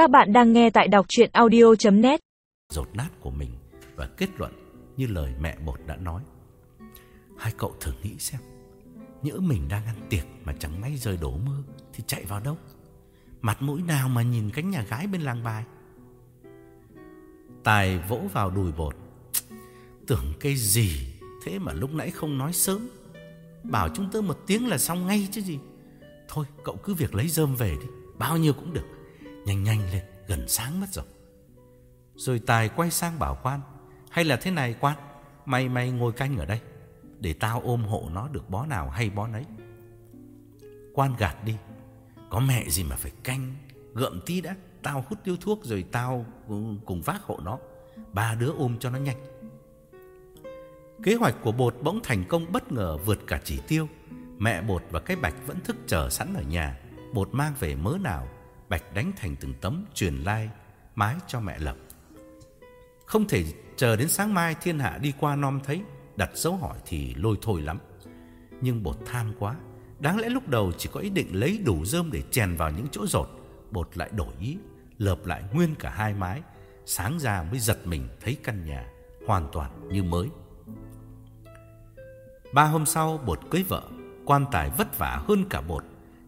Các bạn đang nghe tại đọc chuyện audio.net Rột nát của mình và kết luận như lời mẹ bột đã nói. Hai cậu thử nghĩ xem, nhỡ mình đang ăn tiệc mà chẳng may rơi đổ mưa thì chạy vào đâu? Mặt mũi nào mà nhìn cánh nhà gái bên làng bài? Tài vỗ vào đùi bột. Tưởng cái gì thế mà lúc nãy không nói sớm. Bảo chúng tớ một tiếng là xong ngay chứ gì. Thôi cậu cứ việc lấy rơm về đi, bao nhiêu cũng được. Nhanh nhanh lên, gần sáng mất rồi. Rồi Tài quay sang bảo quan, hay là thế này quan, mày mày ngồi canh ở đây, để tao ôm hộ nó được bó nào hay bó nấy. Quan gạt đi, có mẹ gì mà phải canh, gượm tí đã, tao hút điếu thuốc rồi tao cùng vác hộ nó, ba đứa ôm cho nó nhanh. Kế hoạch của bột bỗng thành công bất ngờ vượt cả chỉ tiêu. Mẹ bột và cái bạch vẫn thức chờ sẵn ở nhà. Bột mang về mớ nào, bạch đánh thành từng tấm truyền lai mái cho mẹ Lập. Không thể chờ đến sáng mai thiên hạ đi qua nom thấy, đặt dấu hỏi thì lôi thôi lắm. Nhưng bột tham quá, đáng lẽ lúc đầu chỉ có ý định lấy đủ rơm để chèn vào những chỗ rột, bột lại đổi ý, lợp lại nguyên cả hai mái, sáng ra mới giật mình thấy căn nhà hoàn toàn như mới. Ba hôm sau bột cưới vợ, quan tài vất vả hơn cả bột,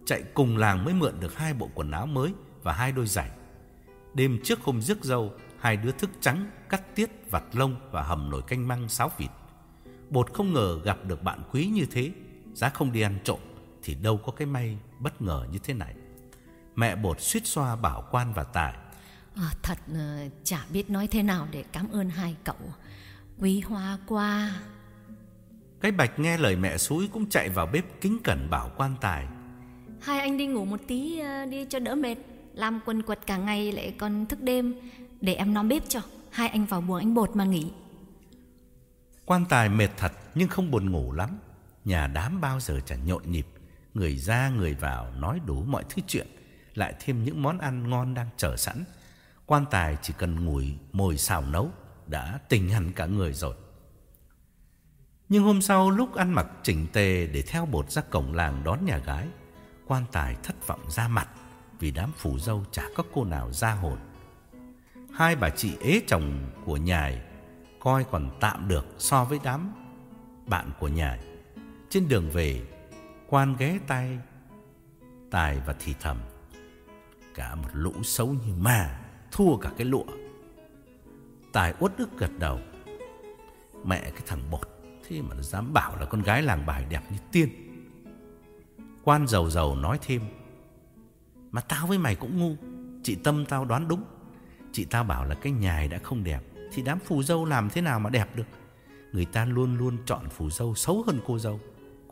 chạy cùng làng mới mượn được hai bộ quần áo mới và hai đôi giày. Đêm trước hôm rước dâu, hai đứa thức trắng, cắt tiết, vặt lông và hầm nồi canh măng sáo vịt. Bột không ngờ gặp được bạn quý như thế, giá không đi ăn trộm thì đâu có cái may bất ngờ như thế này. Mẹ bột suýt xoa bảo quan và tài. À, thật uh, chả biết nói thế nào để cảm ơn hai cậu. Quý hoa qua. Cái bạch nghe lời mẹ suối cũng chạy vào bếp kính cẩn bảo quan tài. Hai anh đi ngủ một tí ờ, đi cho đỡ mệt. Làm quần quật cả ngày lại còn thức đêm. Để em nom bếp cho. Hai anh vào buồng anh bột mà nghỉ. Quan tài mệt thật nhưng không buồn ngủ lắm. Nhà đám bao giờ chẳng nhộn nhịp. Người ra người vào nói đủ mọi thứ chuyện. Lại thêm những món ăn ngon đang chờ sẵn. Quan tài chỉ cần ngồi mồi xào nấu đã tỉnh hẳn cả người rồi. Nhưng hôm sau lúc ăn mặc chỉnh tề để theo bột ra cổng làng đón nhà gái, quan tài thất vọng ra mặt vì đám phù dâu chả có cô nào ra hồn. Hai bà chị ế chồng của nhài coi còn tạm được so với đám bạn của nhài. Trên đường về, quan ghé tay tài và thì thầm. Cả một lũ xấu như ma, thua cả cái lụa. Tài uất ức gật đầu. Mẹ cái thằng bột Thế mà nó dám bảo là con gái làng bài đẹp như tiên Quan giàu giàu nói thêm. Mà tao với mày cũng ngu Chị Tâm tao đoán đúng. Chị tao bảo là cái nhài đã không đẹp Thì đám phù dâu làm thế nào mà đẹp được? Người ta luôn luôn chọn phù dâu xấu hơn cô dâu.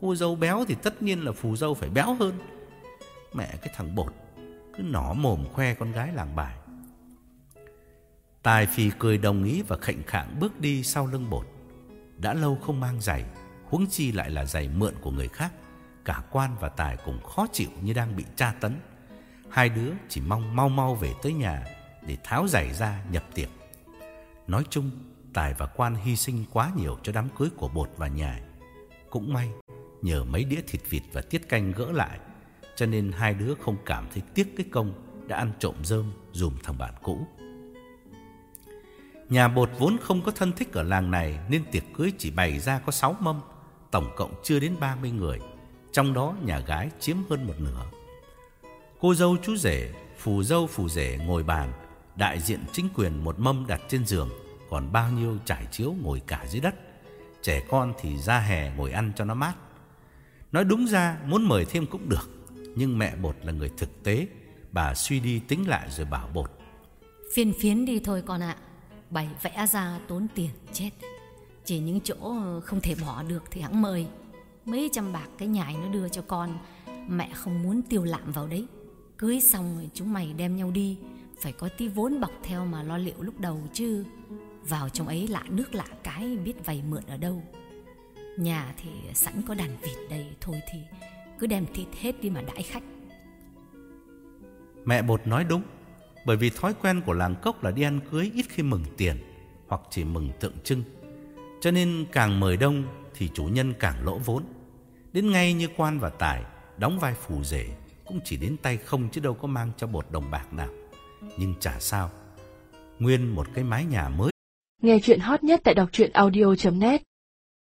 Cô dâu béo thì tất nhiên là phù dâu phải béo hơn. Mẹ cái thằng bột Cứ nỏ mồm khoe con gái làng bài. Tài phi cười đồng ý và khệnh khạng bước đi sau lưng bột. Đã lâu không mang giày, huống chi lại là giày mượn của người khác. Cả quan và tài cùng khó chịu như đang bị tra tấn. Hai đứa chỉ mong mau mau về tới nhà để tháo giày ra nhập tiệc. Nói chung, tài và quan hy sinh quá nhiều cho đám cưới của bột và nhài. Cũng may, nhờ mấy đĩa thịt vịt và tiết canh gỡ lại, cho nên hai đứa không cảm thấy tiếc cái công đã ăn trộm rơm dùm thằng bạn cũ. Nhà bột vốn không có thân thích ở làng này nên tiệc cưới chỉ bày ra có 6 mâm, tổng cộng chưa đến 30 người, trong đó nhà gái chiếm hơn một nửa. Cô dâu chú rể, phù dâu phù rể ngồi bàn, đại diện chính quyền một mâm đặt trên giường, còn bao nhiêu trải chiếu ngồi cả dưới đất. Trẻ con thì ra hè ngồi ăn cho nó mát. Nói đúng ra muốn mời thêm cũng được, nhưng mẹ bột là người thực tế, bà suy đi tính lại rồi bảo bột. Phiền phiến đi thôi con ạ. Bày vẽ ra tốn tiền chết Chỉ những chỗ không thể bỏ được thì hãng mời Mấy trăm bạc cái nhài nó đưa cho con. Mẹ không muốn tiêu lạm vào đấy. Cưới xong rồi chúng mày đem nhau đi. Phải có tí vốn bọc theo mà lo liệu lúc đầu chứ. Vào trong ấy lạ nước lạ cái, biết vay mượn ở đâu. Nhà thì sẵn có đàn vịt đây, Thôi thì cứ đem thịt hết đi mà đãi khách. Mẹ bột nói đúng, bởi vì thói quen của làng cốc là đi ăn cưới ít khi mừng tiền hoặc chỉ mừng tượng trưng. Cho nên càng mời đông thì chủ nhân càng lỗ vốn. Đến ngay như quan và tài, đóng vai phù rể cũng chỉ đến tay không chứ đâu có mang cho bột đồng bạc nào. Nhưng chả sao, Nguyên một cái mái nhà mới Nghe chuyện hot nhất tại đọc truyện audio.net